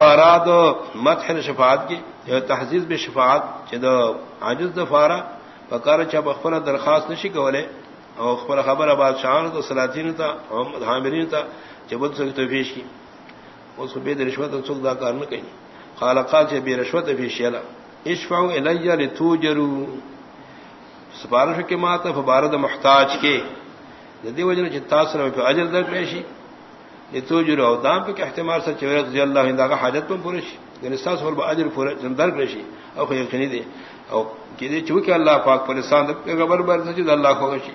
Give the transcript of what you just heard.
اراد مت ہے شفاعت کی تحزیز بھی شفاعت جد عاجز دفارا بکار چب اخبر درخواست نشی کولے اور اخبر خبر آباد شان تو سلاطین تھا محمد حامرین تھا جبد سے تفیش کی اس کو بے رشوت سکھ دا کار نہ کہیں خالقات سے بے رشوت فیش یلا اشفاؤ الیہ لتو جرو سفارش کے مات فبارد محتاج کے۔ جدی وجہ چتاثر اجل در پیشی۔ تو جرو او دام پہ احتمال سے چویر رضی اللہ عنہ کا حاجت پہ پرش یعنی ساس اور اجر پر زندر رشی او کہ یقینی دے۔ او کہ چوکہ اللہ پاک پر انسان خبر بر سچ اللہ کو گشی